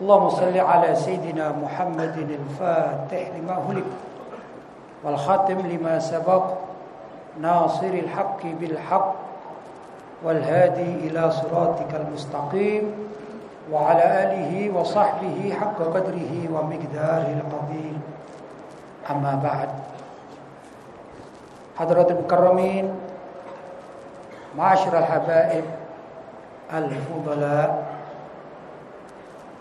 اللهم صل على سيدنا محمد الفاتح لما هلك والخاتم لما سبق ناصر الحق بالحق والهادي إلى صراطك المستقيم وعلى آله وصحبه حق قدره ومقداره القدير أما بعد حضرات المكرمين معاشر الحبائب الفضلاء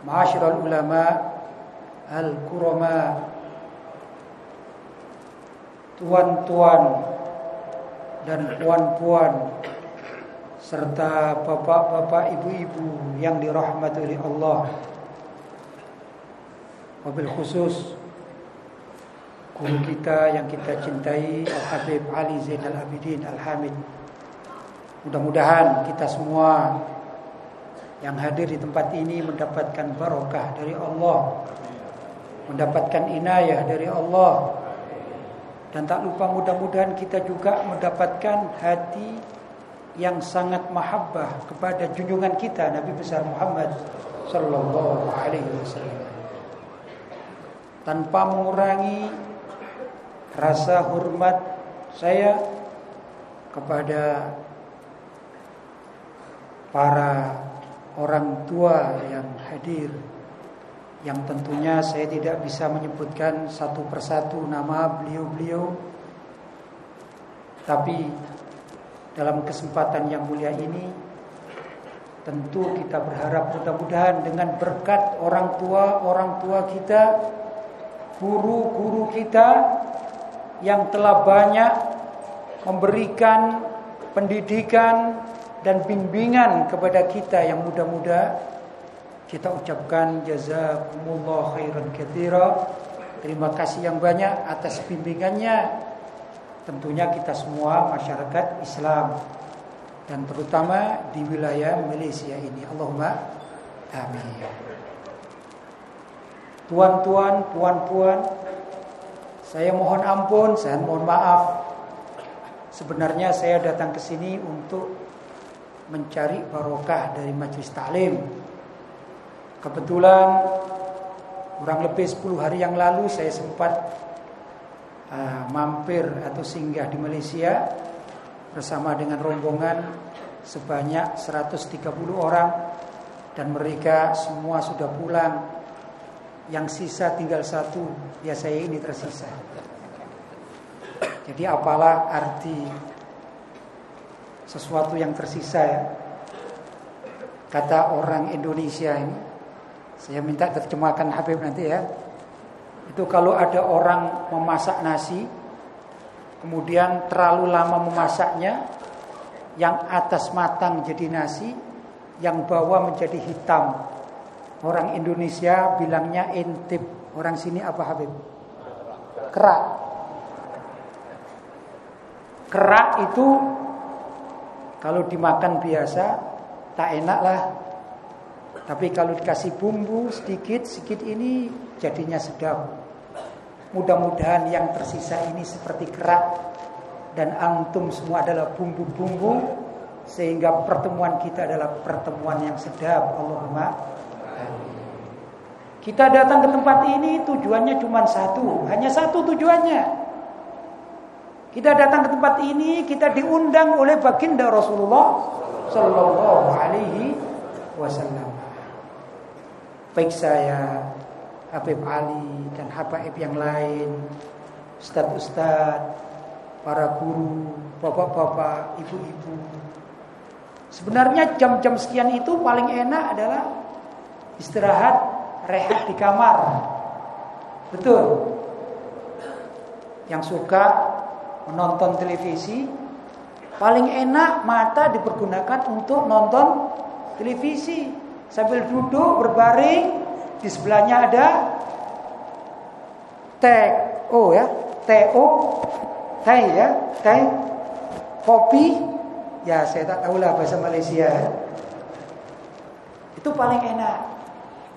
Ma'asyiral ulama al-kurama Tuan-tuan dan puan-puan serta bapak-bapak ibu-ibu yang dirahmati oleh Allah. Wabil khusus guru kita yang kita cintai Al-Habib Ali Zainal Abidin Al-Hamid. Mudah-mudahan kita semua yang hadir di tempat ini mendapatkan barokah dari Allah, mendapatkan inayah dari Allah, dan tak lupa mudah-mudahan kita juga mendapatkan hati yang sangat mahabbah kepada junjungan kita Nabi besar Muhammad sallallahu alaihi wasallam. Tanpa mengurangi rasa hormat saya kepada para orang tua yang hadir. Yang tentunya saya tidak bisa menyebutkan satu persatu nama beliau-beliau. Tapi dalam kesempatan yang mulia ini tentu kita berharap mudah-mudahan dengan berkat orang tua orang tua kita guru-guru kita yang telah banyak memberikan pendidikan dan bimbingan kepada kita yang muda-muda kita ucapkan jazakumullah khairan katsira. Terima kasih yang banyak atas bimbingannya. Tentunya kita semua masyarakat Islam dan terutama di wilayah Malaysia ini. Allahumma amin. Tuan-tuan puan-puan saya mohon ampun saya mohon maaf. Sebenarnya saya datang ke sini untuk mencari barokah dari majlis taklim. Kebetulan kurang lebih 10 hari yang lalu saya sempat uh, mampir atau singgah di Malaysia bersama dengan rombongan sebanyak 130 orang dan mereka semua sudah pulang. Yang sisa tinggal satu, ya saya ini tersisa. Jadi apalah arti sesuatu yang tersisa ya. Kata orang Indonesia ini, saya minta terjemahkan Habib nanti ya. Itu kalau ada orang memasak nasi, kemudian terlalu lama memasaknya, yang atas matang jadi nasi, yang bawah menjadi hitam. Orang Indonesia bilangnya intip. Orang sini apa Habib? Kerak. Kerak itu kalau dimakan biasa tak enak lah. Tapi kalau dikasih bumbu sedikit sedikit ini jadinya sedap. Mudah-mudahan yang tersisa ini seperti kerak dan antum semua adalah bumbu-bumbu sehingga pertemuan kita adalah pertemuan yang sedap. Allahumma Kita datang ke tempat ini tujuannya cuma satu, hanya satu tujuannya. Kita datang ke tempat ini, kita diundang oleh baginda Rasulullah Sallallahu Alaihi Wasallam. Baik saya, Habib Ali dan Habib yang lain, ustad-ustad, para guru, bapak-bapak, ibu-ibu. Sebenarnya jam-jam sekian itu paling enak adalah istirahat, rehat di kamar. Betul. Yang suka menonton televisi paling enak mata dipergunakan untuk nonton televisi sambil duduk berbaring di sebelahnya ada TO ya, TO, teh ya, teh, kopi, ya saya tak tahu lah bahasa Malaysia. Itu paling enak.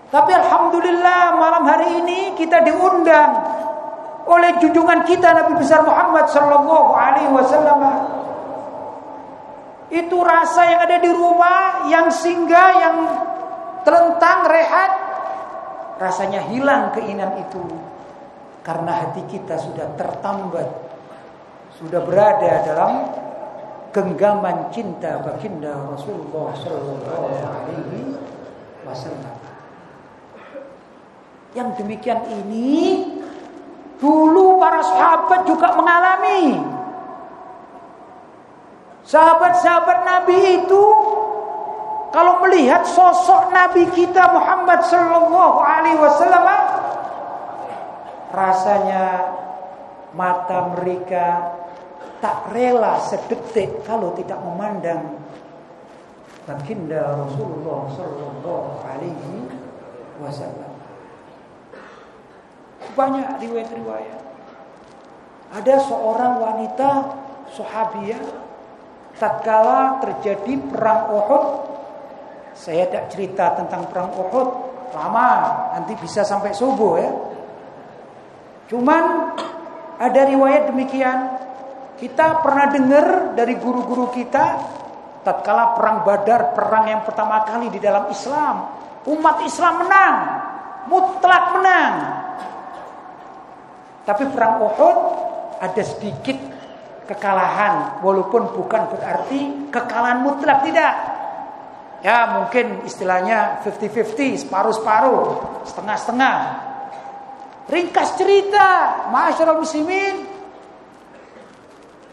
Tapi alhamdulillah malam hari ini kita diundang oleh junjungan kita Nabi besar Muhammad sallallahu alaihi wasallam. Itu rasa yang ada di rumah, yang singgah, yang terentang, rehat, rasanya hilang keinginan itu karena hati kita sudah tertambat, sudah berada dalam genggaman cinta baginda Rasulullah Sallallahu Alaihi Wasallam. Yang demikian ini dulu para sahabat juga mengalami. Sahabat-sahabat Nabi itu kalau melihat sosok Nabi kita Muhammad Sallallahu Alaihi Wasallam rasanya mata mereka tak rela sedetik kalau tidak memandang baginda Rasulullah Sallallahu Alaihi Wasallam. Banyak riwayat-riwayat. Ada seorang wanita sahabiah tatkala terjadi perang Uhud. Saya tidak cerita tentang perang Uhud lama, nanti bisa sampai subuh ya. Cuman ada riwayat demikian. Kita pernah dengar dari guru-guru kita tatkala perang Badar, perang yang pertama kali di dalam Islam, umat Islam menang, mutlak menang. Tapi perang Uhud ada sedikit kekalahan walaupun bukan berarti kekalahan mutlak tidak. Ya, mungkin istilahnya 50-50, separuh-separuh, setengah-setengah. Ringkas cerita, masyarakat muslimin,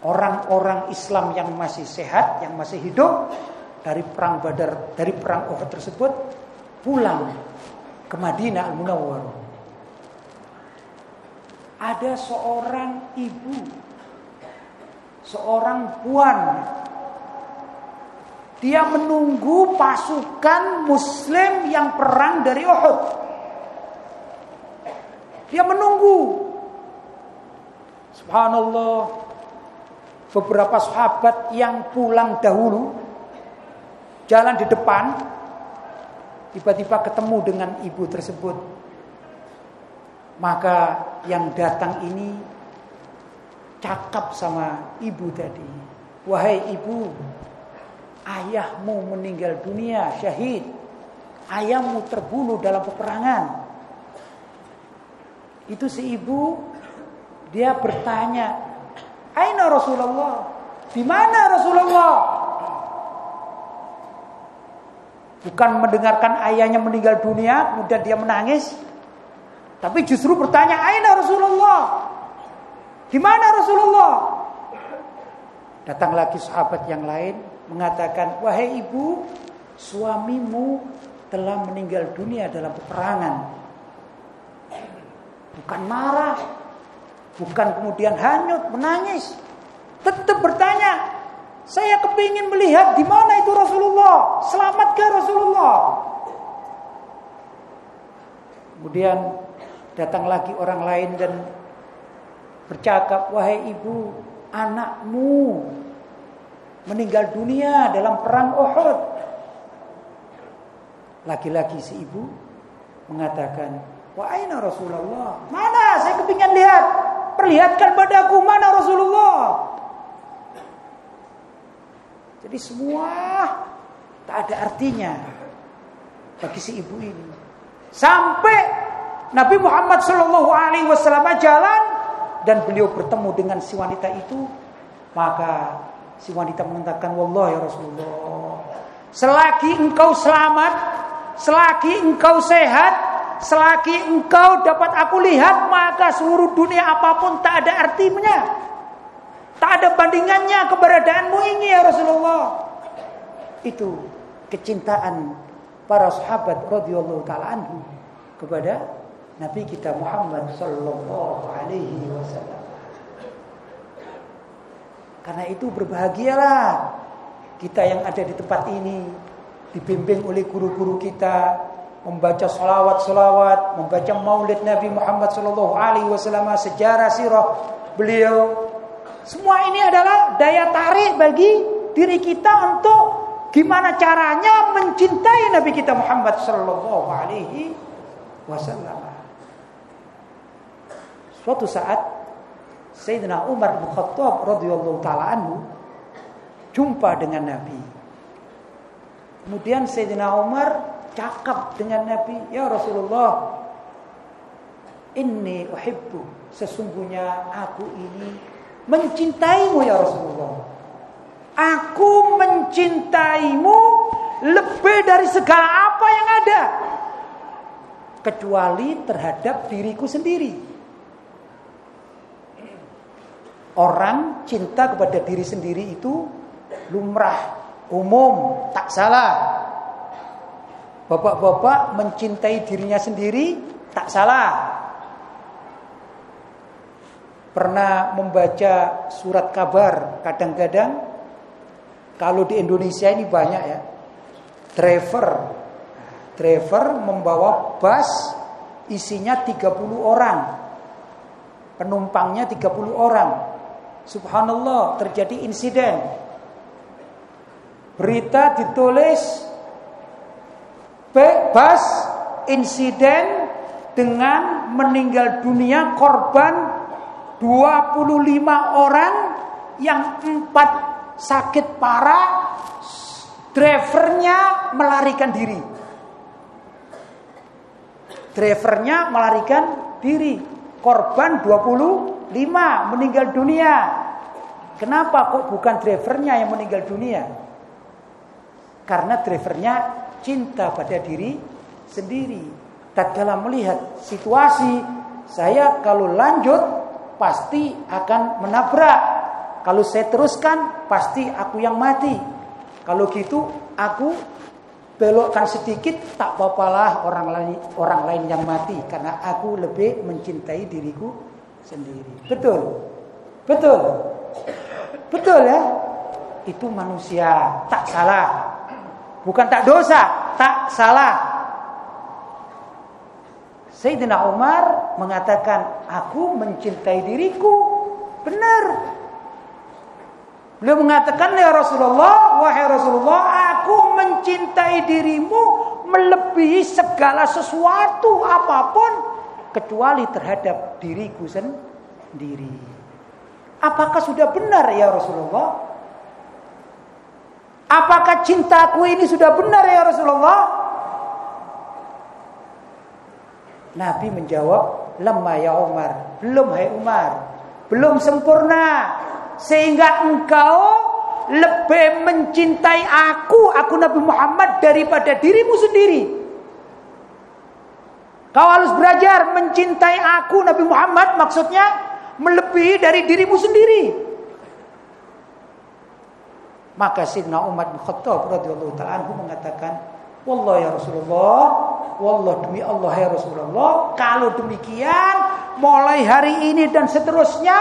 orang-orang Islam yang masih sehat, yang masih hidup dari perang Badar, dari perang Uhud tersebut pulang ke Madinah Al-Munawwarah. Ada seorang ibu, seorang puan, dia menunggu pasukan Muslim yang perang dari Uhud. Dia menunggu. Subhanallah. Beberapa sahabat yang pulang dahulu jalan di depan tiba-tiba ketemu dengan ibu tersebut. Maka yang datang ini cakap sama ibu tadi. Wahai ibu, ayahmu meninggal dunia syahid. Ayahmu terbunuh dalam peperangan. Itu si ibu dia bertanya, "Aina Rasulullah? Di mana Rasulullah?" Bukan mendengarkan ayahnya meninggal dunia, kemudian dia menangis, tapi justru bertanya, "Aina Rasulullah? Di mana Rasulullah?" Datang lagi sahabat yang lain mengatakan, "Wahai ibu, suamimu telah meninggal dunia dalam peperangan." Bukan marah. Bukan kemudian hanyut, menangis. Tetap bertanya. Saya kepingin melihat di mana itu Rasulullah. Selamatkah Rasulullah? Kemudian datang lagi orang lain dan bercakap, wahai ibu, anakmu meninggal dunia dalam perang Uhud. Lagi-lagi si ibu mengatakan, Wa aina Rasulullah? Mana? Saya kepingin lihat. Perlihatkan padaku mana Rasulullah. Jadi semua tak ada artinya bagi si ibu ini. Sampai Nabi Muhammad Shallallahu Alaihi Wasallam jalan dan beliau bertemu dengan si wanita itu, maka si wanita mengatakan, Wallah ya Rasulullah, selagi engkau selamat, selagi engkau sehat, Selagi engkau dapat aku lihat maka seluruh dunia apa pun tak ada artinya. Tak ada bandingannya keberadaanmu ini ya Rasulullah. Itu kecintaan para sahabat radhiyallahu taala anhu kepada Nabi kita Muhammad sallallahu alaihi wasallam. Karena itu berbahagialah kita yang ada di tempat ini dibimbing oleh guru-guru kita membaca salawat-salawat, membaca maulid Nabi Muhammad sallallahu alaihi wasallam, sejarah sirah beliau. Semua ini adalah daya tarik bagi diri kita untuk gimana caranya mencintai Nabi kita Muhammad sallallahu alaihi wasallam. Suatu saat Sayyidina Umar bin Khattab radhiyallahu taala anhu jumpa dengan Nabi. Kemudian Sayyidina Umar cakap dengan Nabi, "Ya Rasulullah, inni uhibbu, sesungguhnya aku ini mencintaimu ya Rasulullah. Aku mencintaimu lebih dari segala apa yang ada kecuali terhadap diriku sendiri." Orang cinta kepada diri sendiri itu lumrah, umum, tak salah. Bapak-bapak mencintai dirinya sendiri tak salah. Pernah membaca surat kabar kadang-kadang kalau di Indonesia ini banyak ya. Driver driver membawa bus isinya 30 orang. Penumpangnya 30 orang. Subhanallah, terjadi insiden. Berita ditulis bebas insiden dengan meninggal dunia korban 25 orang yang empat sakit parah drivernya melarikan diri drivernya melarikan diri korban 25 meninggal dunia kenapa kok bukan drivernya yang meninggal dunia karena drivernya cinta pada diri sendiri. Tatkala melihat situasi, saya kalau lanjut pasti akan menabrak. Kalau saya teruskan pasti aku yang mati. Kalau gitu aku belokkan sedikit tak apa-apalah orang lain orang lain yang mati karena aku lebih mencintai diriku sendiri. Betul. Betul. Betul ya? Itu manusia, tak salah. Bukan tak dosa, tak salah. Sayyidina Umar mengatakan, aku mencintai diriku. Benar. Beliau mengatakan, ya Rasulullah, wahai Rasulullah, aku mencintai dirimu melebihi segala sesuatu apa pun kecuali terhadap diriku sendiri. Apakah sudah benar ya Rasulullah? Apakah cintaku ini sudah benar ya Rasulullah? Nabi menjawab, lemah ya Umar. Belum hai Umar. Belum sempurna. Sehingga engkau lebih mencintai aku, aku Nabi Muhammad daripada dirimu sendiri. Kau harus belajar mencintai aku Nabi Muhammad maksudnya melebihi dari dirimu sendiri. Maka Sidna Umar bin Khattab radhiyallahu taala anhu mengatakan, "Wallah ya Rasulullah, wallah demi Allah ya Rasulullah, kalau demikian mulai hari ini dan seterusnya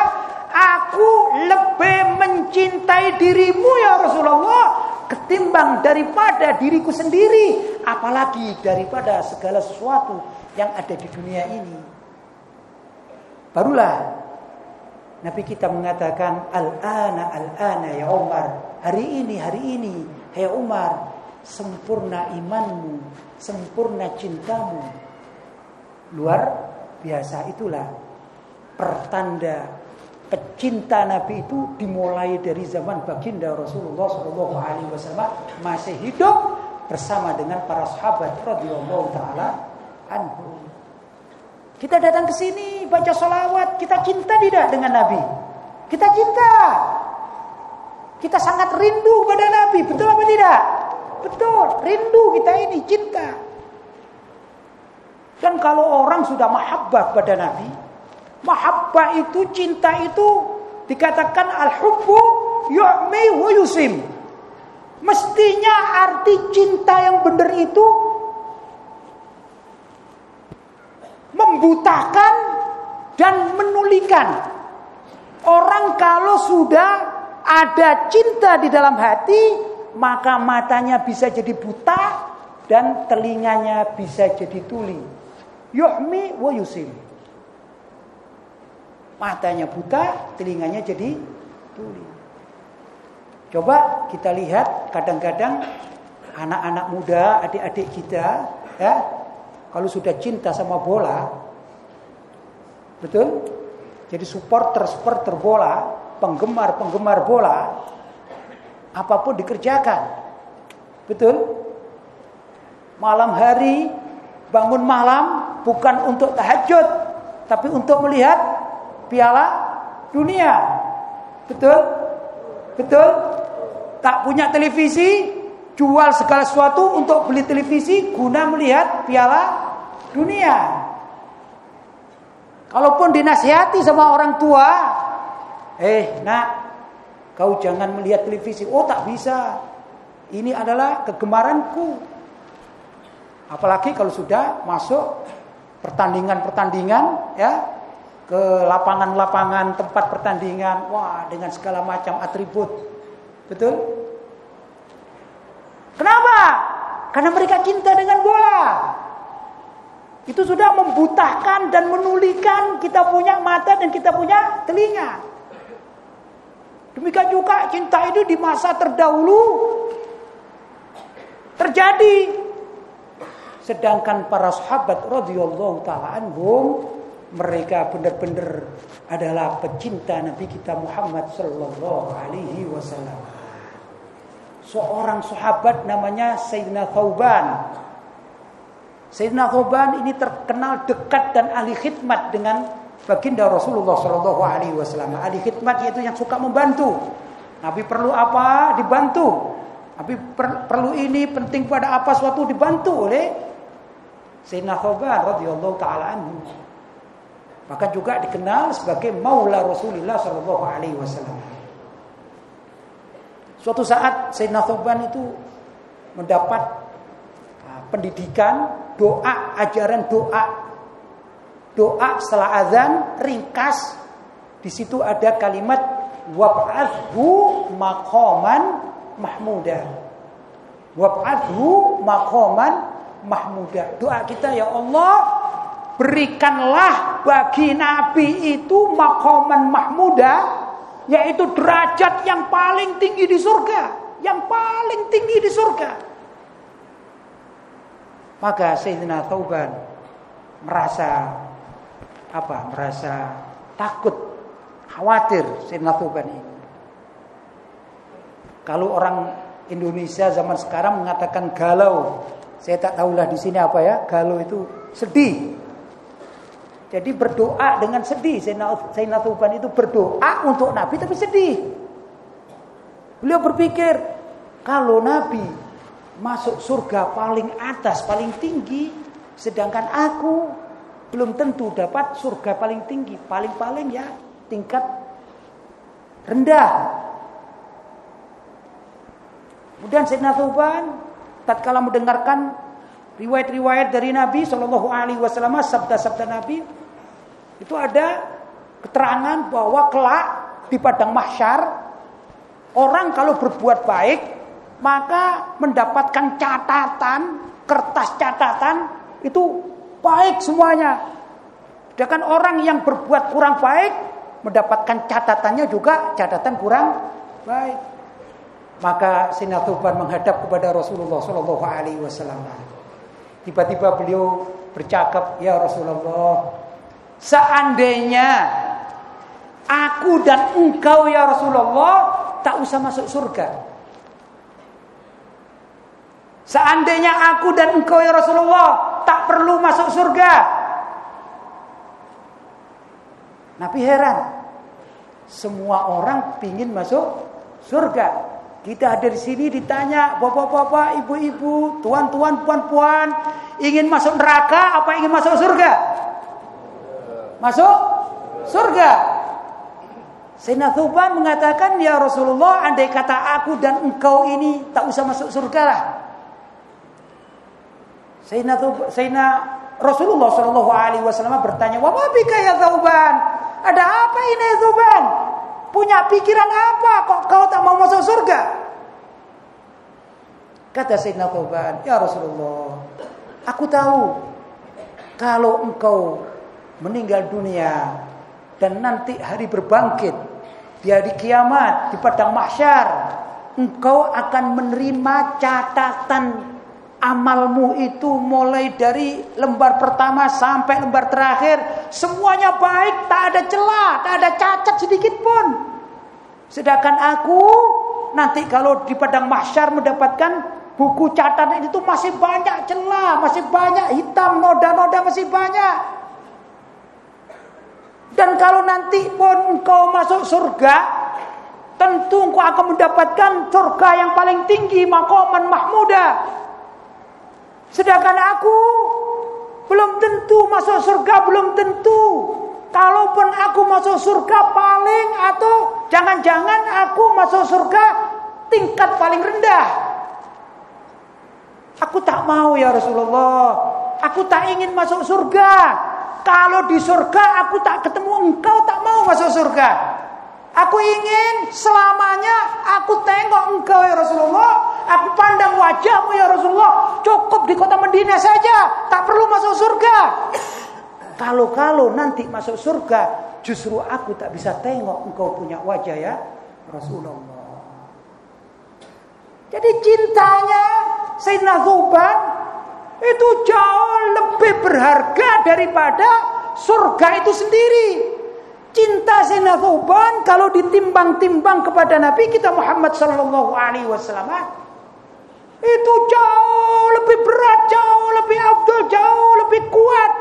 aku lebih mencintai dirimu ya Rasulullah ketimbang daripada diriku sendiri, apalagi daripada segala sesuatu yang ada di dunia ini." Barulah Nabi kita mengatakan al-ana al-ana ya Umar. Hari ini, hari ini, hai Umar, sempurna imanmu, sempurna cintamu. Luar biasa itulah pertanda pecinta Nabi itu dimulai dari zaman baginda Rasulullah Shallallahu Alaihi Wasallam masih hidup bersama dengan para sahabat radhiyallahu taala anhu. Kita datang ke sini baca sholawat, kita cinta tidak dengan Nabi? Kita cinta. Kita sangat rindu pada Nabi, betul apa tidak? Betul, rindu kita ini cinta. Dan kalau orang sudah mahabbah pada Nabi, mahabbah itu cinta itu dikatakan al-hubbu yu'mi wa yusim. Mestinya arti cinta yang benar itu membutakan dan menulikan. Orang kalau sudah ada cinta di dalam hati, maka matanya bisa jadi buta dan telinganya bisa jadi tuli. Yuhmi wa yusim. Matanya buta, telinganya jadi tuli. Coba kita lihat kadang-kadang anak-anak muda, adik-adik kita ya, kalau sudah cinta sama bola, betul? Jadi supporter-supporter bola, penggemar-penggemar bola, apa pun dikerjakan. Betul? Malam hari bangun malam bukan untuk tahajud, tapi untuk melihat piala dunia. Betul? Betul? Tak punya televisi, jual segala sesuatu untuk beli televisi guna melihat piala dunia. Kalaupun dinasihati sama orang tua, eh nak, kau jangan melihat televisi. Oh tak bisa. Ini adalah kegemaranku. Apalagi kalau sudah masuk pertandingan-pertandingan ya ke lapangan-lapangan tempat pertandingan, wah dengan segala macam atribut. Betul? Kenapa? Karena mereka cinta dengan bola. Itu sudah membutahkan dan menulikan kita punya mata dan kita punya telinga. Demikian juga cinta itu di masa terdahulu terjadi Sedangkan para sahabat radhiyallahu taala anhum mereka benar-benar adalah pecinta Nabi kita Muhammad sallallahu alaihi wasallam. Seorang sahabat namanya Sayyidina Thauban. Sayyidina Thauban ini terkenal dekat dan ahli khidmat dengan baginda Rasulullah sallallahu alaihi wasallam. Ahli khidmat yaitu yang suka membantu. Nabi perlu apa dibantu. Nabi per, perlu ini penting pada apa suatu dibantu oleh Sayyidina Khobar radhiyallahu taala anhu. Maka juga dikenal sebagai Maula Rasulullah sallallahu alaihi wasallam. Suatu saat Sayyidina Thoban itu mendapat uh, pendidikan doa, ajaran doa. Doa setelah azan ringkas di situ ada kalimat wab'adhu maqaman mahmuda. Wab'adhu maqaman mahmudah. Doa kita ya Allah, berikanlah bagi Nabi itu makoman mahmudah, yaitu derajat yang paling tinggi di surga, yang paling tinggi di surga. Maka Sayyidina Thauban merasa apa? Merasa takut, khawatir Sayyidina Thauban ini. Kalau orang Indonesia zaman sekarang mengatakan galau, saya tak tahulah di sini apa ya. Galuh itu sedih. Jadi berdoa dengan sedih. Sayyidina Tuban itu berdoa untuk Nabi tapi sedih. Beliau berpikir kalau Nabi masuk surga paling atas, paling tinggi, sedangkan aku belum tentu dapat surga paling tinggi, paling-paling ya tingkat rendah. Kemudian Sayyidina Tuban tatkala mendengarkan riwayat-riwayat dari Nabi Shallallahu Alaihi Wasallam, sabda-sabda Nabi, itu ada keterangan bahwa kelak di padang mahsyar orang kalau berbuat baik maka mendapatkan catatan kertas catatan itu baik semuanya. Sedangkan orang yang berbuat kurang baik mendapatkan catatannya juga catatan kurang baik. Maka Sinatuban menghadap kepada Rasulullah Shallallahu Alaihi Wasallam. Tiba-tiba beliau bercakap, ya Rasulullah, seandainya aku dan engkau ya Rasulullah tak usah masuk surga. Seandainya aku dan engkau ya Rasulullah tak perlu masuk surga. Nabi heran. Semua orang pingin masuk surga. Kita hadir di sini ditanya bapak-bapak, ibu-ibu, tuan-tuan, puan-puan, ingin masuk neraka apa ingin masuk surga? Masuk surga. Sayyidina Thuban mengatakan, "Ya Rasulullah, andai kata aku dan engkau ini tak usah masuk surga lah." Sayyidina, Sayyidina Rasulullah Shallallahu Alaihi Wasallam bertanya, "Wa bika ya Thuban? Ada apa ini Thuban?" Punya pikiran apa kok kau tak mau masuk surga? Kata Sayyidina Thauban, "Ya Rasulullah, aku tahu kalau engkau meninggal dunia. Dan nanti hari berbangkit di hari kiamat di padang mahsyar engkau akan menerima catatan amalmu itu mulai dari lembar pertama sampai lembar terakhir. Semuanya baik tak ada celah tak ada cacat sedikit pun. Sedangkan aku nanti kalau di padang mahsyar mendapatkan Buku catatan itu masih banyak celah, masih banyak hitam, noda-noda masih banyak. Dan kalau nanti pun engkau masuk surga, tentu engkau akan mendapatkan surga yang paling tinggi, makoman mahmuda. Sedangkan aku belum tentu masuk surga, belum tentu. Kalaupun aku masuk surga paling atau jangan-jangan aku masuk surga tingkat paling rendah. Aku tak mau ya Rasulullah. Aku tak ingin masuk surga. Kalau di surga aku tak ketemu engkau tak mau masuk surga. Aku ingin selamanya aku tengok engkau ya Rasulullah. Aku pandang wajahmu ya Rasulullah. Cukup di kota Medina saja. Tak perlu masuk surga. Kalau-kalau nanti masuk surga. Justru aku tak bisa tengok engkau punya wajah ya Rasulullah. Jadi cintanya Sayyidina Thuban itu jauh lebih berharga daripada surga itu sendiri. Cinta Sayyidina Thuban kalau ditimbang-timbang kepada Nabi kita Muhammad sallallahu alaihi wasallam itu jauh lebih berat, jauh lebih abdul, jauh lebih kuat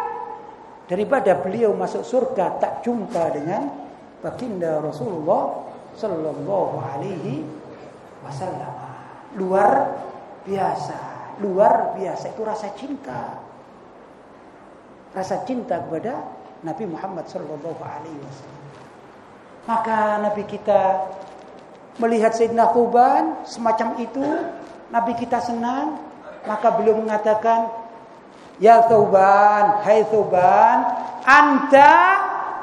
daripada beliau masuk surga tak jumpa dengan baginda Rasulullah sallallahu alaihi wasallam. Luar biasa. Luar biasa itu rasa cinta. Rasa cinta kepada Nabi Muhammad sallallahu alaihi wasallam. Maka Nabi kita melihat Sayyidina Quban semacam itu, Nabi kita senang, maka beliau mengatakan, "Ya Tauban, hai Tauban, anta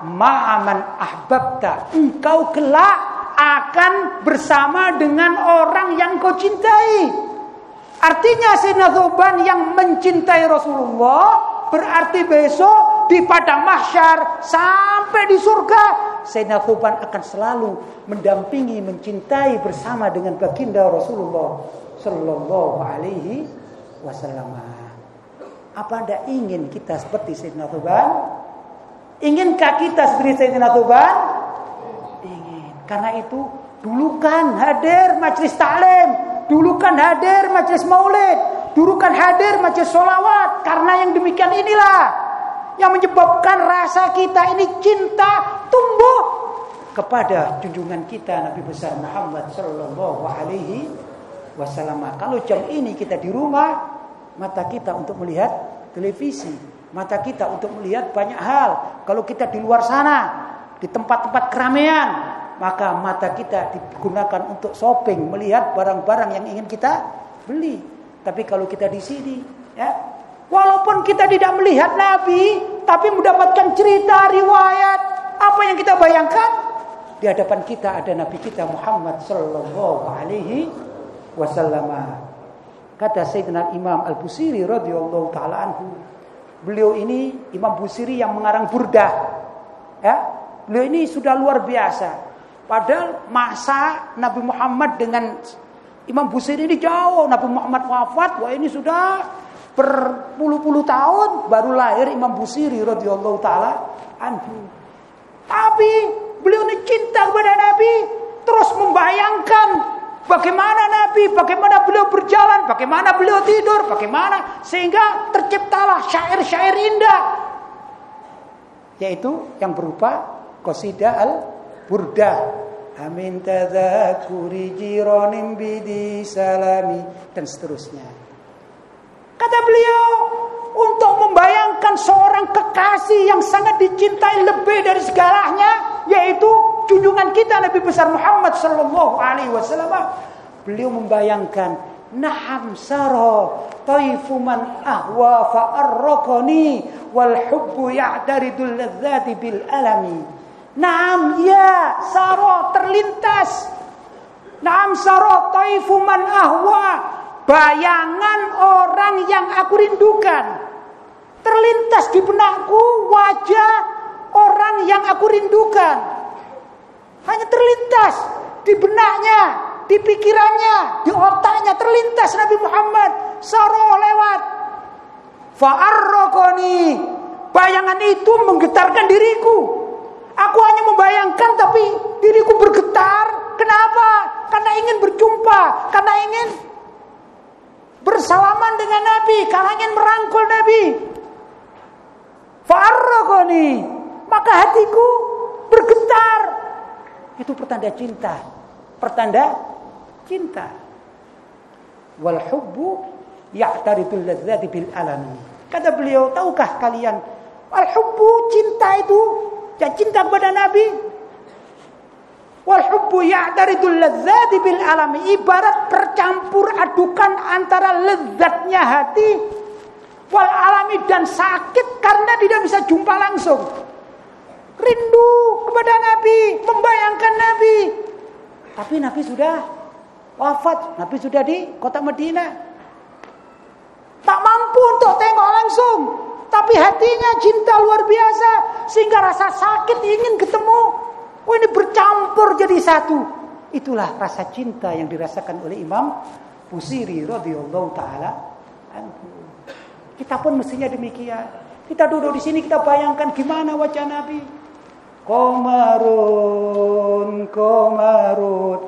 ma'aman ahbabta." Engkau kelak akan bersama dengan orang yang kau cintai. Artinya Sayyidina Thuban yang mencintai Rasulullah berarti besok di padang mahsyar sampai di surga Sayyidina Thuban akan selalu mendampingi mencintai bersama dengan baginda Rasulullah sallallahu alaihi wasallam. Apa Anda ingin kita seperti Sayyidina Thuban? Inginkah kita seperti Sayyidina Thuban? Ingin. Karena itu dulu kan hadir majlis taklim Dulu kan hadir majelis maulid, dulu kan hadir majelis solawat. Karena yang demikian inilah yang menyebabkan rasa kita ini cinta tumbuh kepada junjungan kita Nabi besar Muhammad Sallallahu Alaihi Wasallam. Kalau jam ini kita di rumah, mata kita untuk melihat televisi, mata kita untuk melihat banyak hal. Kalau kita di luar sana, di tempat-tempat keramaian, maka mata kita digunakan untuk shopping, melihat barang-barang yang ingin kita beli. Tapi kalau kita di sini, ya, walaupun kita tidak melihat Nabi, tapi mendapatkan cerita, riwayat, apa yang kita bayangkan di hadapan kita ada Nabi kita Muhammad Sallallahu Alaihi Wasallam. Kata Sayyidina Imam Al Busiri radhiyallahu taala anhu, beliau ini Imam Busiri yang mengarang Burdah. Ya, beliau ini sudah luar biasa. Padahal masa Nabi Muhammad dengan Imam Busiri ini jauh. Nabi Muhammad wafat, wah ini sudah berpuluh-puluh tahun baru lahir Imam Busiri radhiyallahu taala anhu. Tapi beliau ini cinta kepada Nabi, terus membayangkan bagaimana Nabi, bagaimana beliau berjalan, bagaimana beliau tidur, bagaimana sehingga terciptalah syair-syair indah yaitu yang berupa qasidah al burda. Amin tadzakuri jironim bidi salami dan seterusnya. Kata beliau untuk membayangkan seorang kekasih yang sangat dicintai lebih dari segalanya yaitu junjungan kita Nabi besar Muhammad sallallahu alaihi wasallam beliau membayangkan naham saro taifu man ahwa fa arraqani wal hubbu ya'taridul ladzati bil alami Naam ya saro terlintas. Naam saro taifu man ahwa. bayangan orang yang aku rindukan. Terlintas di benakku wajah orang yang aku rindukan. Hanya terlintas di benaknya, di pikirannya, di otaknya terlintas Nabi Muhammad soroh lewat. Fa'arrokoni. Bayangan itu menggetarkan diriku. Aku hanya membayangkan tapi diriku bergetar. Kenapa? Karena ingin berjumpa, karena ingin bersalaman dengan Nabi, karena ingin merangkul Nabi. Fa'arrokoni. Maka hatiku bergetar. Itu pertanda cinta. Pertanda cinta. Wal hubbu ya'taridul ladzati bil alami. Kata beliau, tahukah kalian al hubbu cinta itu ya cinta kepada Nabi Wal hubbu ya'taridul bil alami ibarat bercampur adukan antara lezatnya hati wal alami dan sakit karena tidak bisa jumpa langsung. Rindu kepada Nabi, membayangkan Nabi. Tapi Nabi sudah wafat, Nabi sudah di kota Medina. Tak mampu untuk tengok langsung, tapi hatinya cinta luar biasa sehingga rasa sakit ingin ketemu. Oh ini bercampur jadi satu. Itulah rasa cinta yang dirasakan oleh Imam Busiri radhiyallahu taala Kita pun mestinya demikian. Kita duduk di sini kita bayangkan gimana wajah Nabi. Komarun, komarun.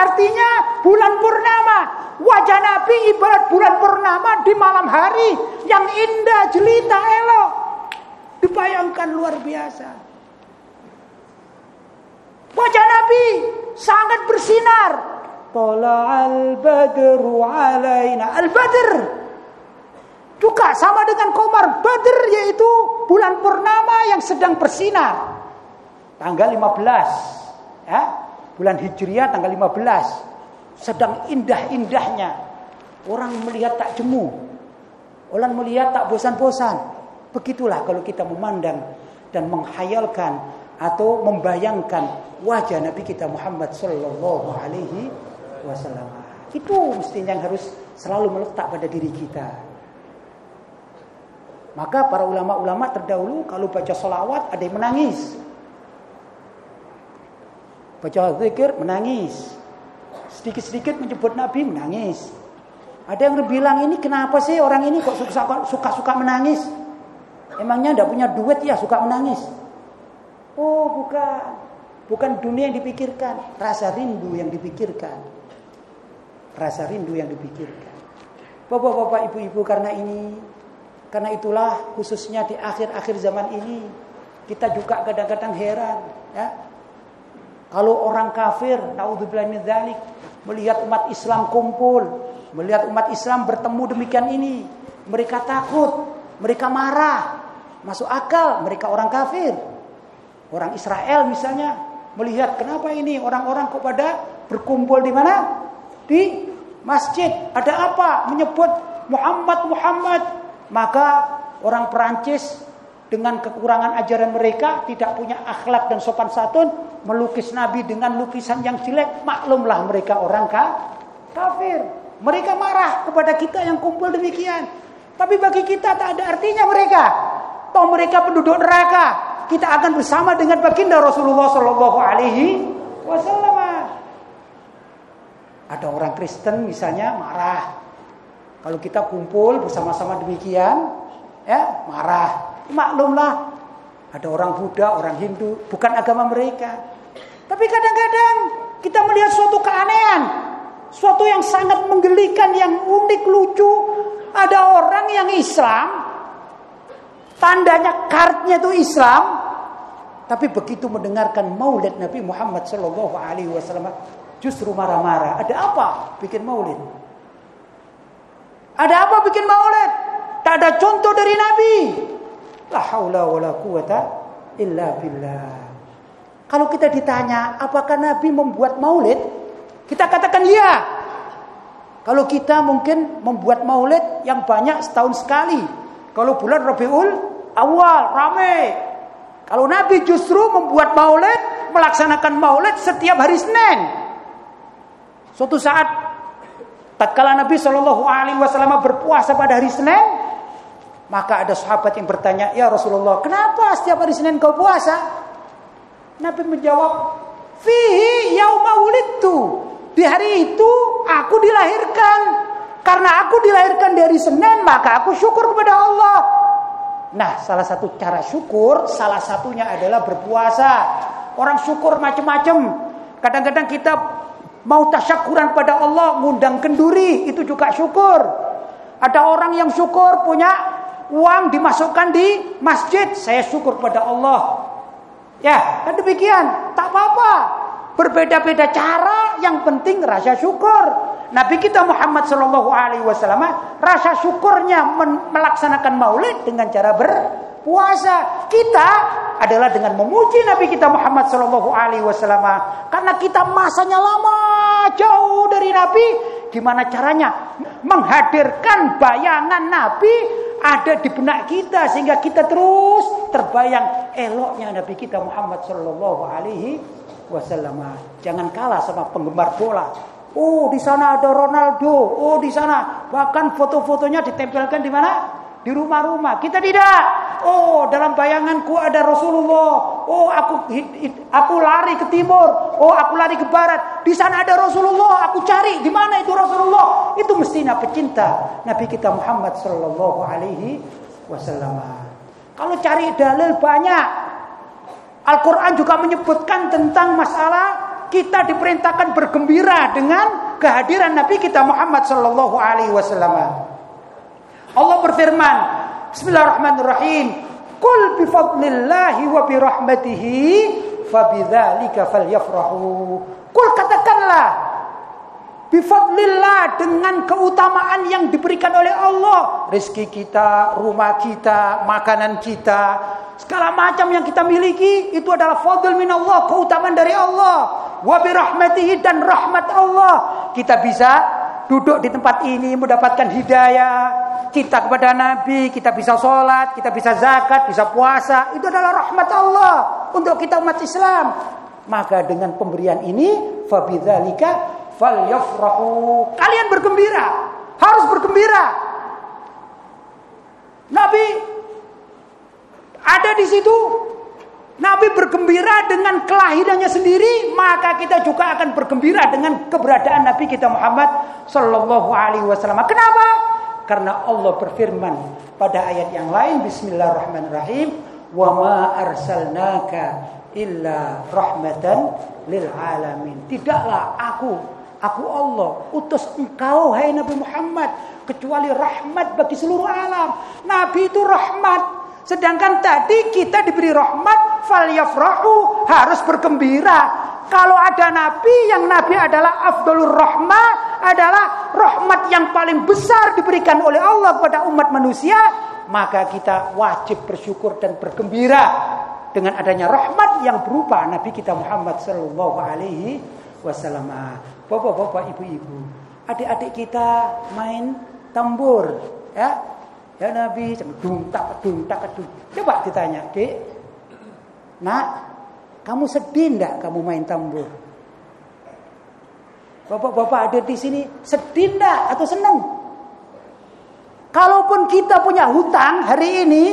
Artinya bulan purnama. Wajah Nabi ibarat bulan purnama di malam hari yang indah, jelita, elok. Dibayangkan luar biasa. Wajah Nabi sangat bersinar. al badru alaina. Al-badr juga sama dengan komar Badr yaitu bulan purnama yang sedang bersinar. Tanggal 15. Ya, bulan Hijriah tanggal 15. Sedang indah-indahnya. Orang melihat tak jemu. Orang melihat tak bosan-bosan. Begitulah kalau kita memandang dan menghayalkan atau membayangkan wajah Nabi kita Muhammad sallallahu alaihi wasallam. Itu mestinya yang harus selalu meletak pada diri kita. Maka para ulama-ulama terdahulu kalau baca solawat ada yang menangis. Baca zikir menangis. Sedikit-sedikit menyebut Nabi menangis. Ada yang bilang ini kenapa sih orang ini kok suka-suka menangis? Emangnya tidak punya duit ya suka menangis? Oh bukan. Bukan dunia yang dipikirkan. Rasa rindu yang dipikirkan. Rasa rindu yang dipikirkan. Bapak-bapak, ibu-ibu karena ini karena itulah khususnya di akhir-akhir zaman ini kita juga kadang-kadang heran ya. Kalau orang kafir, naudzubillah melihat umat Islam kumpul, melihat umat Islam bertemu demikian ini, mereka takut, mereka marah. Masuk akal, mereka orang kafir. Orang Israel misalnya melihat kenapa ini orang-orang kok pada berkumpul di mana? Di masjid. Ada apa? Menyebut Muhammad Muhammad maka orang Perancis dengan kekurangan ajaran mereka tidak punya akhlak dan sopan santun melukis Nabi dengan lukisan yang jelek maklumlah mereka orang kafir. Mereka marah kepada kita yang kumpul demikian. Tapi bagi kita tak ada artinya mereka. Toh mereka penduduk neraka. Kita akan bersama dengan baginda Rasulullah Shallallahu Alaihi Wasallam. Ada orang Kristen misalnya marah. Kalau kita kumpul bersama-sama demikian, ya marah. Maklumlah, ada orang Buddha, orang Hindu, bukan agama mereka. Tapi kadang-kadang kita melihat suatu keanehan, suatu yang sangat menggelikan, yang unik, lucu. Ada orang yang Islam, tandanya kartnya itu Islam, tapi begitu mendengarkan maulid Nabi Muhammad Shallallahu Alaihi Wasallam justru marah-marah. Ada apa bikin maulid? Ada apa bikin maulid? Tak ada contoh dari Nabi. La haula wala quwata illa billah. Kalau kita ditanya, apakah Nabi membuat maulid? Kita katakan iya. Kalau kita mungkin membuat maulid yang banyak setahun sekali. Kalau bulan Rabiul awal rame. Kalau Nabi justru membuat maulid, melaksanakan maulid setiap hari Senin. Suatu saat Tatkala Nabi Shallallahu Alaihi Wasallam berpuasa pada hari Senin, maka ada sahabat yang bertanya, ya Rasulullah, kenapa setiap hari Senin kau puasa? Nabi menjawab, fihi yauma wulidtu. Di hari itu aku dilahirkan. Karena aku dilahirkan dari Senin, maka aku syukur kepada Allah. Nah, salah satu cara syukur, salah satunya adalah berpuasa. Orang syukur macam-macam. Kadang-kadang kita mau tasyakuran pada Allah, ngundang kenduri, itu juga syukur. Ada orang yang syukur punya uang dimasukkan di masjid, saya syukur pada Allah. Ya, kan demikian, tak apa-apa. Berbeda-beda cara, yang penting rasa syukur. Nabi kita Muhammad Shallallahu Alaihi Wasallam rasa syukurnya melaksanakan Maulid dengan cara berpuasa. Kita adalah dengan memuji Nabi kita Muhammad Shallallahu Alaihi Wasallam karena kita masanya lama jauh dari Nabi. Gimana caranya menghadirkan bayangan Nabi ada di benak kita sehingga kita terus terbayang eloknya Nabi kita Muhammad Shallallahu Alaihi Wasallam. Jangan kalah sama penggemar bola Oh, di sana ada Ronaldo. Oh, di sana bahkan foto-fotonya ditempelkan di mana? Di rumah-rumah. Kita tidak. Oh, dalam bayanganku ada Rasulullah. Oh, aku aku lari ke timur. Oh, aku lari ke barat. Di sana ada Rasulullah. Aku cari di mana itu Rasulullah. Itu mestinya pecinta Nabi kita Muhammad sallallahu alaihi wasallam. Kalau cari dalil banyak. Al-Qur'an juga menyebutkan tentang masalah kita diperintahkan bergembira dengan kehadiran Nabi kita Muhammad sallallahu alaihi wasallam. Allah berfirman, Bismillahirrahmanirrahim, "Qul bi fadlillahi wa bi rahmatihi fabidzalika falyafrahu." Qul katakanlah Bifadlillah dengan keutamaan yang diberikan oleh Allah. Rezeki kita, rumah kita, makanan kita. Segala macam yang kita miliki itu adalah fadl minallah. Keutamaan dari Allah. Wabi rahmatihi dan rahmat Allah. Kita bisa duduk di tempat ini mendapatkan hidayah. Kita kepada Nabi, kita bisa sholat, kita bisa zakat, bisa puasa. Itu adalah rahmat Allah untuk kita umat Islam. Maka dengan pemberian ini, fabidzalika falyafrahu. Kalian bergembira, harus bergembira. Nabi ada di situ. Nabi bergembira dengan kelahirannya sendiri, maka kita juga akan bergembira dengan keberadaan Nabi kita Muhammad Sallallahu Alaihi Wasallam. Kenapa? Karena Allah berfirman pada ayat yang lain, Bismillahirrahmanirrahim, wa ma arsalnaka illa rahmatan lil alamin. Tidaklah aku Aku Allah utus engkau hai Nabi Muhammad kecuali rahmat bagi seluruh alam. Nabi itu rahmat. Sedangkan tadi kita diberi rahmat fal yafrahu harus bergembira. Kalau ada nabi yang nabi adalah afdalur rahmah adalah rahmat yang paling besar diberikan oleh Allah kepada umat manusia, maka kita wajib bersyukur dan bergembira dengan adanya rahmat yang berupa nabi kita Muhammad sallallahu alaihi wasallam. Bapak-bapak, ibu-ibu, adik-adik kita main tambur, ya. Ya Nabi, dung tak dung tak dung. Coba ditanya, Dek. Nak, kamu sedih enggak kamu main tambur? Bapak-bapak ada di sini sedih enggak atau senang? Kalaupun kita punya hutang hari ini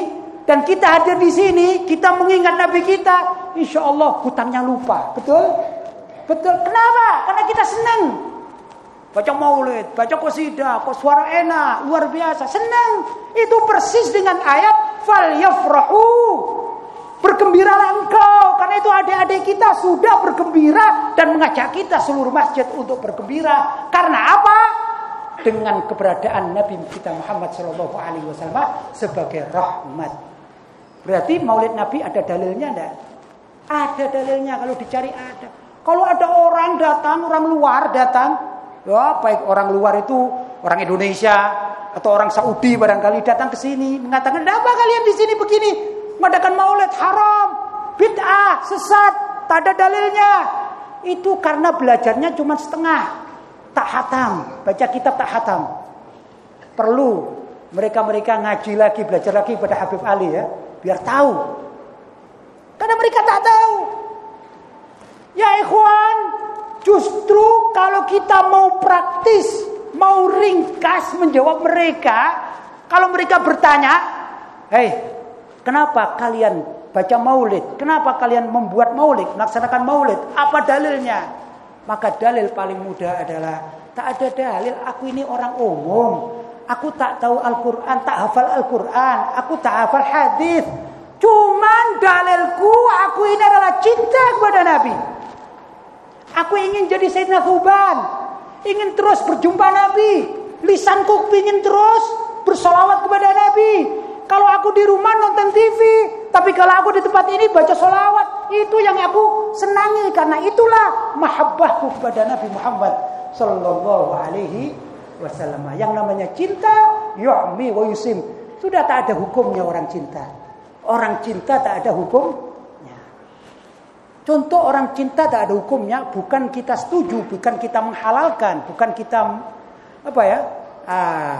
dan kita hadir di sini, kita mengingat Nabi kita, insya Allah hutangnya lupa, betul? Betul. Kenapa? Karena kita senang. Baca maulid, baca qasidah, kok suara enak, luar biasa, senang. Itu persis dengan ayat fal yafrahu. Bergembiralah engkau karena itu adik-adik kita sudah bergembira dan mengajak kita seluruh masjid untuk bergembira. Karena apa? Dengan keberadaan Nabi kita Muhammad Shallallahu Alaihi Wasallam sebagai rahmat. Berarti Maulid Nabi ada dalilnya enggak? Ada dalilnya kalau dicari ada. Kalau ada orang datang, orang luar datang, ya baik orang luar itu orang Indonesia atau orang Saudi barangkali datang ke sini mengatakan, "Kenapa kalian di sini begini? Mengadakan Maulid haram, bid'ah, sesat, tak ada dalilnya." Itu karena belajarnya cuma setengah. Tak hatam, baca kitab tak hatam. Perlu mereka-mereka ngaji lagi, belajar lagi pada Habib Ali ya, biar tahu. Karena mereka tak tahu. Ya ikhwan, justru kalau kita mau praktis mau ringkas menjawab mereka. Kalau mereka bertanya, "Hei, kenapa kalian baca maulid? Kenapa kalian membuat maulid, melaksanakan maulid? Apa dalilnya?" Maka dalil paling mudah adalah tak ada dalil. Aku ini orang umum. Aku tak tahu Al-Quran, tak hafal Al-Quran. Aku tak hafal hadis. Cuman dalilku, aku ini adalah cinta kepada Nabi. Aku ingin jadi Sayyidina Thuban. Ingin terus berjumpa Nabi. Lisanku ingin terus bersolawat kepada Nabi. Kalau aku di rumah nonton TV, tapi kalau aku di tempat ini baca solawat, itu yang aku senangi karena itulah mahabbahku kepada Nabi Muhammad Sallallahu Alaihi Wasallam. Yang namanya cinta, yu'mi wa yusim. Sudah tak ada hukumnya orang cinta. Orang cinta tak ada hukumnya. Contoh orang cinta tak ada hukumnya, bukan kita setuju, bukan kita menghalalkan, bukan kita apa ya, ah,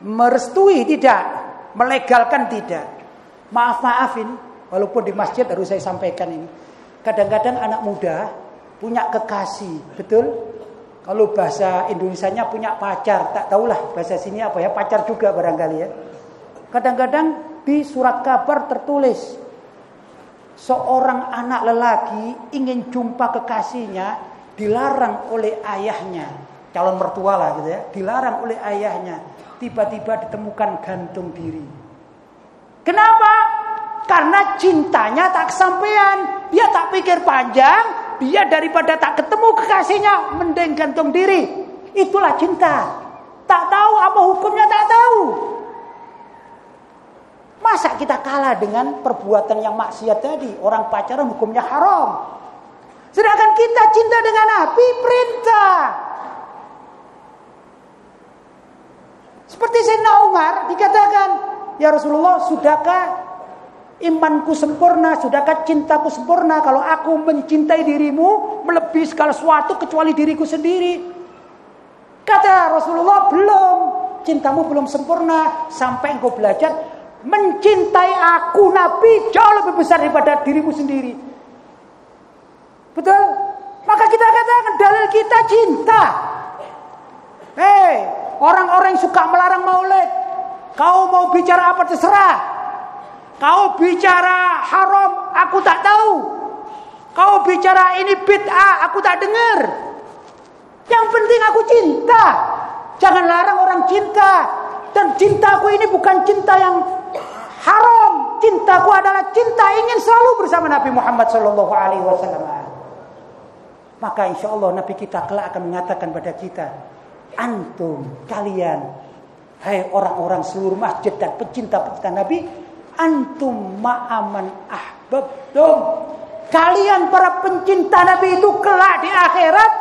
merestui tidak melegalkan tidak. Maaf maafin, walaupun di masjid harus saya sampaikan ini. Kadang-kadang anak muda punya kekasih, betul? Kalau bahasa Indonesianya punya pacar, tak tahulah bahasa sini apa ya, pacar juga barangkali ya. Kadang-kadang di surat kabar tertulis seorang anak lelaki ingin jumpa kekasihnya dilarang oleh ayahnya, calon mertua lah gitu ya, dilarang oleh ayahnya tiba-tiba ditemukan gantung diri. Kenapa? Karena cintanya tak kesampaian. Dia tak pikir panjang, dia daripada tak ketemu kekasihnya mending gantung diri. Itulah cinta. Tak tahu apa hukumnya tak tahu. Masa kita kalah dengan perbuatan yang maksiat tadi? Orang pacaran hukumnya haram. Sedangkan kita cinta dengan Nabi perintah. Seperti Sayyidina Umar dikatakan, "Ya Rasulullah, sudahkah imanku sempurna, sudahkah cintaku sempurna kalau aku mencintai dirimu melebihi segala sesuatu kecuali diriku sendiri?" Kata Rasulullah, "Belum. Cintamu belum sempurna sampai engkau belajar mencintai aku Nabi jauh lebih besar daripada dirimu sendiri." Betul? Maka kita katakan dalil kita cinta. Hei, Orang-orang yang suka melarang maulid. Kau mau bicara apa terserah. Kau bicara haram, aku tak tahu. Kau bicara ini bid'ah, aku tak dengar. Yang penting aku cinta. Jangan larang orang cinta. Dan cintaku ini bukan cinta yang haram. Cintaku adalah cinta ingin selalu bersama Nabi Muhammad Wasallam. Maka insya Allah Nabi kita kelak akan mengatakan pada kita, antum kalian hai orang-orang seluruh masjid dan pecinta-pecinta Nabi antum ma'aman ahbabtum. Kalian para pencinta Nabi itu kelak di akhirat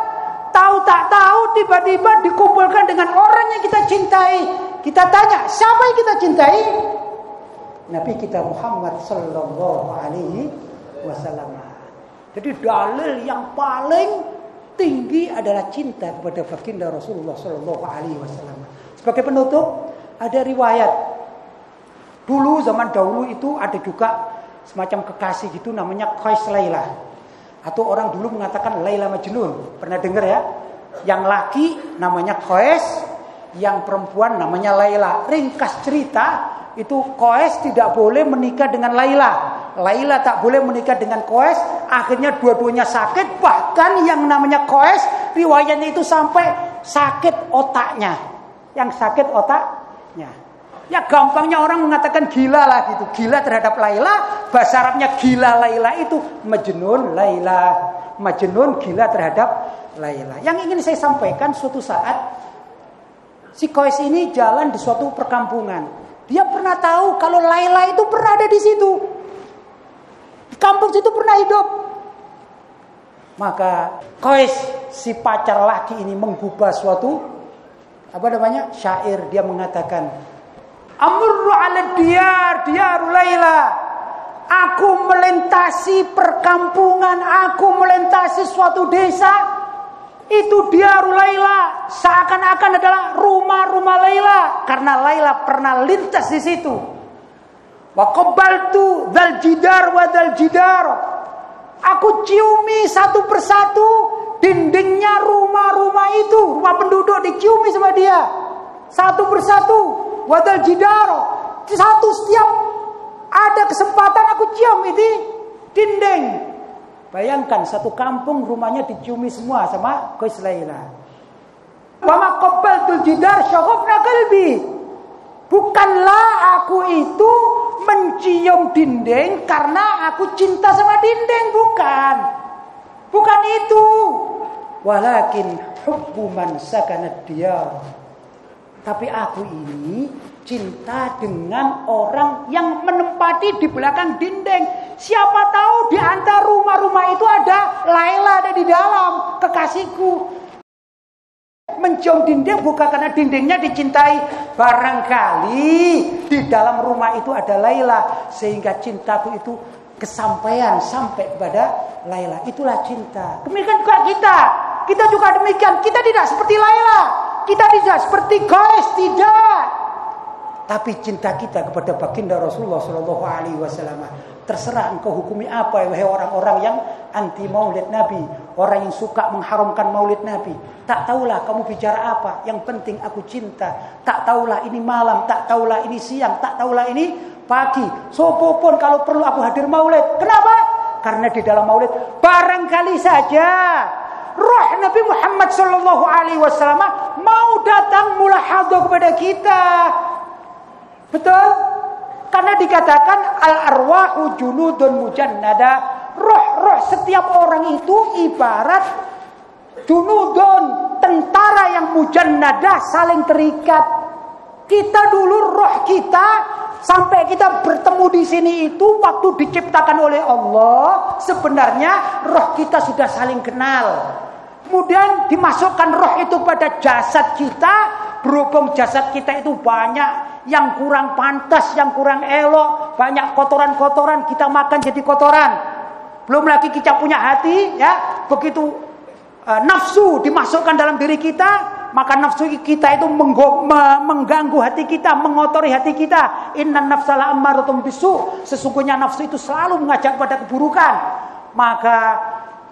tahu tak tahu tiba-tiba dikumpulkan dengan orang yang kita cintai. Kita tanya siapa yang kita cintai? Nabi kita Muhammad sallallahu alaihi wasallam. Jadi dalil yang paling tinggi adalah cinta kepada baginda Rasulullah Shallallahu Alaihi Wasallam. Sebagai penutup, ada riwayat dulu zaman dahulu itu ada juga semacam kekasih gitu namanya Qais Laila atau orang dulu mengatakan Laila Majnun. Pernah dengar ya? Yang laki namanya Qais, yang perempuan namanya Laila. Ringkas cerita itu Qais tidak boleh menikah dengan Laila. Laila tak boleh menikah dengan Qais. Akhirnya dua-duanya sakit. Bahkan yang namanya Qais riwayatnya itu sampai sakit otaknya. Yang sakit otaknya. Ya gampangnya orang mengatakan gila lah gitu. Gila terhadap Laila. Bahasa Arabnya gila Laila itu majnun Laila. Majnun gila terhadap Laila. Yang ingin saya sampaikan suatu saat si Qais ini jalan di suatu perkampungan. Dia pernah tahu kalau Laila itu pernah ada di situ. Di kampung situ pernah hidup. Maka Qais si pacar laki ini menggubah suatu apa namanya? syair dia mengatakan Amurru ala diyar diyar Laila Aku melintasi perkampungan, aku melintasi suatu desa itu dia Laila seakan-akan adalah rumah-rumah Laila karena Laila pernah lintas di situ. Wa qabaltu dal jidar wa dal jidar. Aku ciumi satu persatu dindingnya rumah-rumah itu, rumah penduduk diciumi sama dia. Satu persatu, wadal jidaro. Satu setiap ada kesempatan aku cium itu dinding. Bayangkan satu kampung rumahnya diciumi semua sama Gus Laila. Wama tul jidar syaghabna qalbi. Bukanlah aku itu mencium dinding karena aku cinta sama dinding, bukan. Bukan itu. Walakin hubbu man dia. Tapi aku ini cinta dengan orang yang menempati di belakang dinding. Siapa tahu di antara rumah-rumah itu ada Laila di dalam kekasihku. Mencium dinding bukan karena dindingnya dicintai. Barangkali di dalam rumah itu ada Laila. Sehingga cintaku itu kesampaian sampai kepada Laila. Itulah cinta. Demikian juga kita. Kita juga demikian. Kita tidak seperti Laila. Kita tidak seperti guys, tidak. Tapi cinta kita kepada baginda Rasulullah Shallallahu Alaihi Wasallam terserah engkau hukumi apa wahai orang-orang yang anti maulid Nabi, orang yang suka mengharamkan maulid Nabi. Tak tahulah kamu bicara apa, yang penting aku cinta. Tak tahulah ini malam, tak tahulah ini siang, tak tahulah ini pagi. Sopo pun kalau perlu aku hadir maulid. Kenapa? Karena di dalam maulid barangkali saja roh Nabi Muhammad Shallallahu Alaihi Wasallam mau datang mulahadha kepada kita. Betul? Karena dikatakan al arwahu junudun mujannada. Roh-roh setiap orang itu ibarat junudun tentara yang mujannada saling terikat. Kita dulu roh kita sampai kita bertemu di sini itu waktu diciptakan oleh Allah sebenarnya roh kita sudah saling kenal. Kemudian dimasukkan roh itu pada jasad kita, berhubung jasad kita itu banyak yang kurang pantas, yang kurang elok, banyak kotoran-kotoran kita makan jadi kotoran. Belum lagi kita punya hati, ya begitu uh, nafsu dimasukkan dalam diri kita, maka nafsu kita itu mengganggu hati kita, mengotori hati kita. Inna nafsala ammarutum bisu. Sesungguhnya nafsu itu selalu mengajak pada keburukan. Maka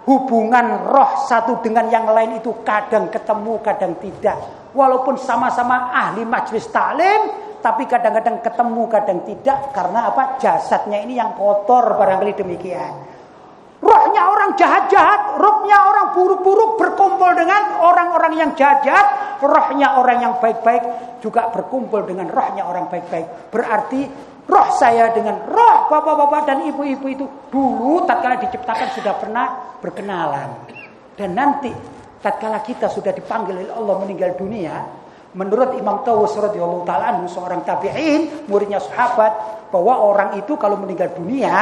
hubungan roh satu dengan yang lain itu kadang ketemu, kadang tidak. Walaupun sama-sama ahli majlis taklim, tapi kadang-kadang ketemu, kadang tidak karena apa? Jasadnya ini yang kotor barangkali demikian. Rohnya orang jahat-jahat, rohnya orang buruk-buruk berkumpul dengan orang-orang yang jahat, rohnya orang yang baik-baik juga berkumpul dengan rohnya orang baik-baik. Berarti roh saya dengan roh bapak-bapak dan ibu-ibu itu dulu tatkala diciptakan sudah pernah berkenalan. Dan nanti tatkala kita sudah dipanggil oleh Allah meninggal dunia, menurut Imam Tawus radhiyallahu taala seorang tabi'in, muridnya sahabat, bahwa orang itu kalau meninggal dunia,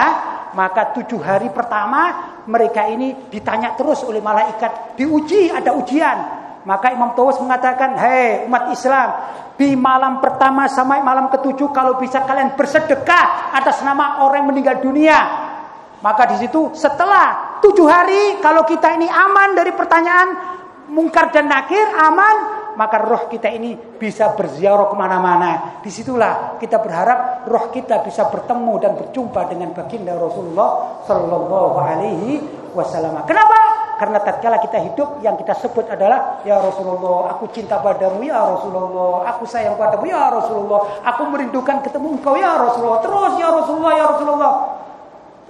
maka tujuh hari pertama mereka ini ditanya terus oleh malaikat, diuji, ada ujian. Maka Imam Tawus mengatakan, hei umat Islam, di malam pertama sampai malam ketujuh kalau bisa kalian bersedekah atas nama orang yang meninggal dunia. Maka di situ setelah tujuh hari kalau kita ini aman dari pertanyaan mungkar dan nakir aman, maka roh kita ini bisa berziarah ke mana-mana. Di situlah kita berharap roh kita bisa bertemu dan berjumpa dengan baginda Rasulullah Sallallahu Alaihi Wasallam. Kenapa? Karena tatkala kita hidup yang kita sebut adalah ya Rasulullah, aku cinta padamu ya Rasulullah, aku sayang padamu ya Rasulullah, aku merindukan ketemu engkau ya Rasulullah, terus ya Rasulullah ya Rasulullah.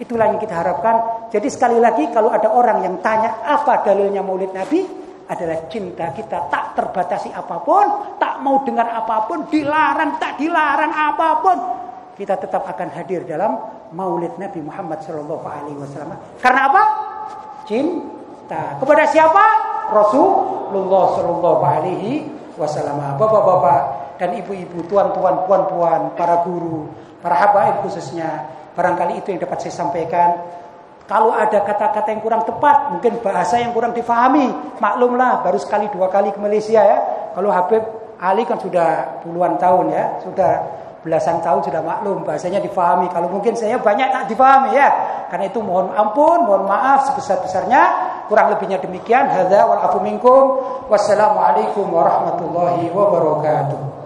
Itulah yang kita harapkan. Jadi sekali lagi kalau ada orang yang tanya apa dalilnya Maulid Nabi adalah cinta kita tak terbatasi apa pun, tak mau dengar apa pun, dilarang tak dilarang apa pun, kita tetap akan hadir dalam Maulid Nabi Muhammad Wasallam. Karena apa? Cinta kita. Kepada siapa? Rasulullah Shallallahu Alaihi Wasallam. Bapak-bapak dan ibu-ibu, tuan-tuan, puan-puan, para guru, para habaib khususnya. Barangkali itu yang dapat saya sampaikan. Kalau ada kata-kata yang kurang tepat, mungkin bahasa yang kurang difahami, maklumlah baru sekali dua kali ke Malaysia ya. Kalau Habib Ali kan sudah puluhan tahun ya, sudah belasan tahun sudah maklum bahasanya difahami. Kalau mungkin saya banyak tak difahami ya. Karena itu mohon ampun, mohon maaf sebesar-besarnya. Kurang lebihnya demikian. Hadza wal afu minkum. Wassalamualaikum warahmatullahi wabarakatuh.